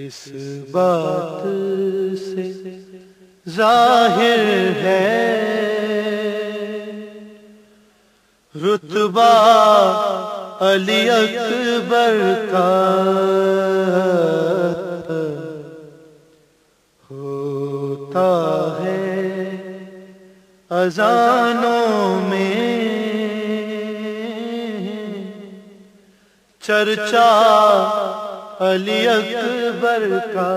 اس بات سے ظاہر ہے۔ رتبہ علی اکبر کا ہوتا ہے ازانوں میں۔ چرچا علی اکبر کا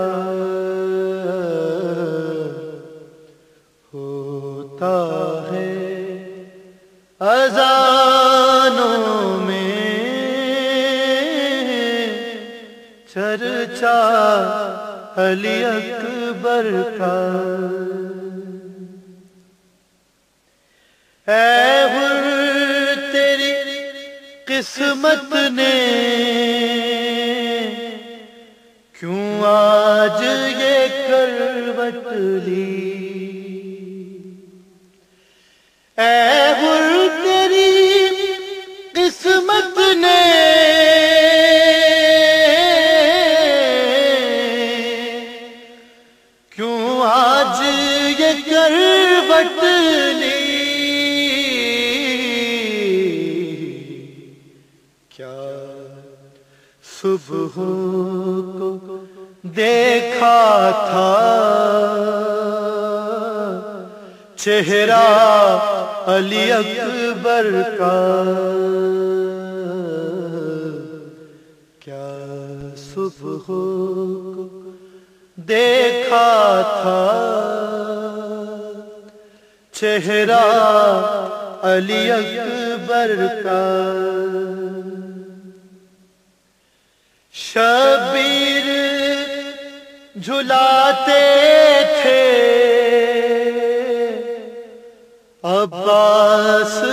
ہوتا ہے ازانوں میں چرچا علی اکبر کا اے تیری قسمت نے آج یہ کروٹ لی۔ اے تیری قسمت نے کیوں آج یہ کروٹ لی؟ کیا صبح کو دیکھا تھا۔ چہرہ علی اکبر کا۔ کیا صبح کو دیکھا تھا۔ چہرہ علی اکبر کا۔ شبیر جھلاتے تھے۔ عباس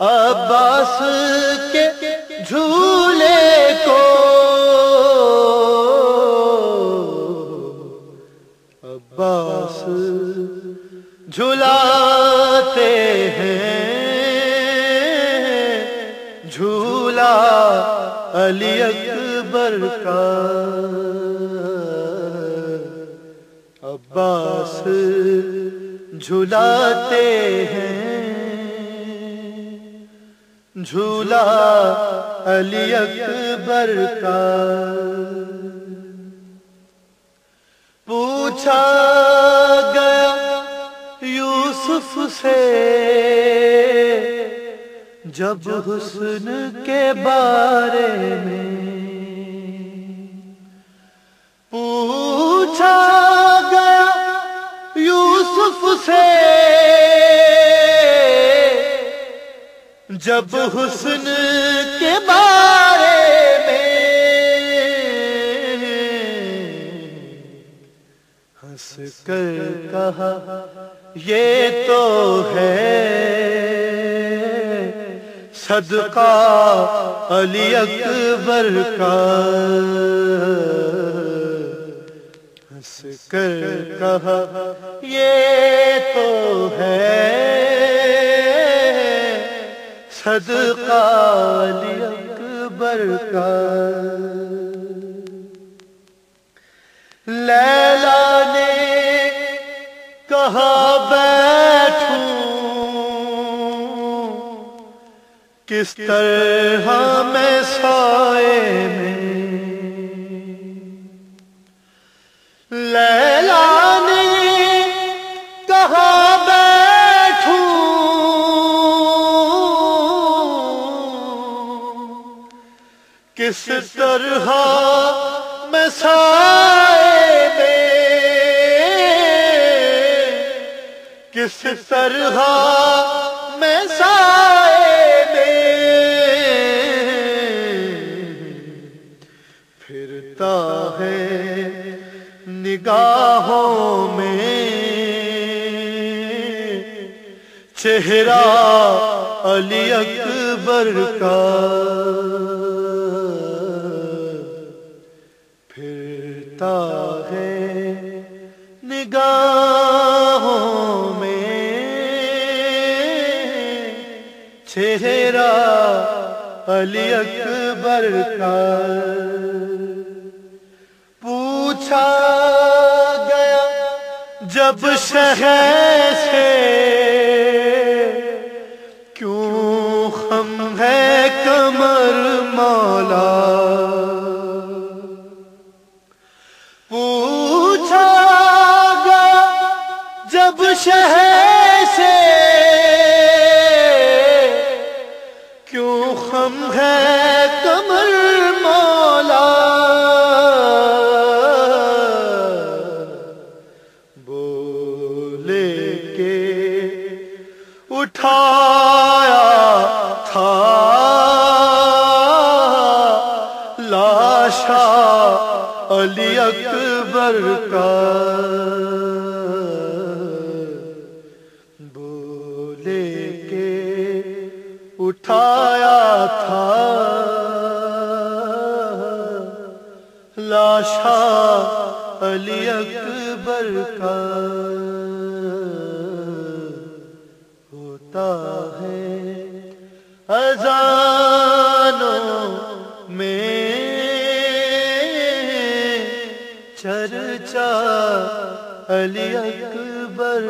عباس کے جھولے کو۔ عباس جھلاتے ہیں۔ جھولا علی اکبر کا۔ عباس جھلاتے ہیں۔ جھولا علی اکبر کا۔ پوچھا گیا یوسف سے جب حسن کے بارے میں۔ پوچھا گیا یوسف سے جب حسن کے بارے میں ہنس کر کہا یہ تو ہے صدقہ علی اکبر کا۔ ہنس کر کہا یہ صدقہ علی اکبر کا لیلا نے کہا بیٹھوں کس طرح میں سائے میں لیلا کس طرح میں سائے میں کس طرح میں سائے میں پھرتا ہے نگاہوں میں چہرہ علی اکبر کا ہے نگاہوں میں چہرہ علی اکبر کا پوچھا گیا جب شہر سے کیوں ہم ہے کمر مولا شہر سے۔ کیوں ہم ہے کمر مولا؟ بولے کے اٹھایا تھا۔ لاشا علی اکبر کا۔ اٹھایا تھا۔ لاشا علی اکبر کا ہوتا ہے۔ ازانوں میں چرچا علی اکبر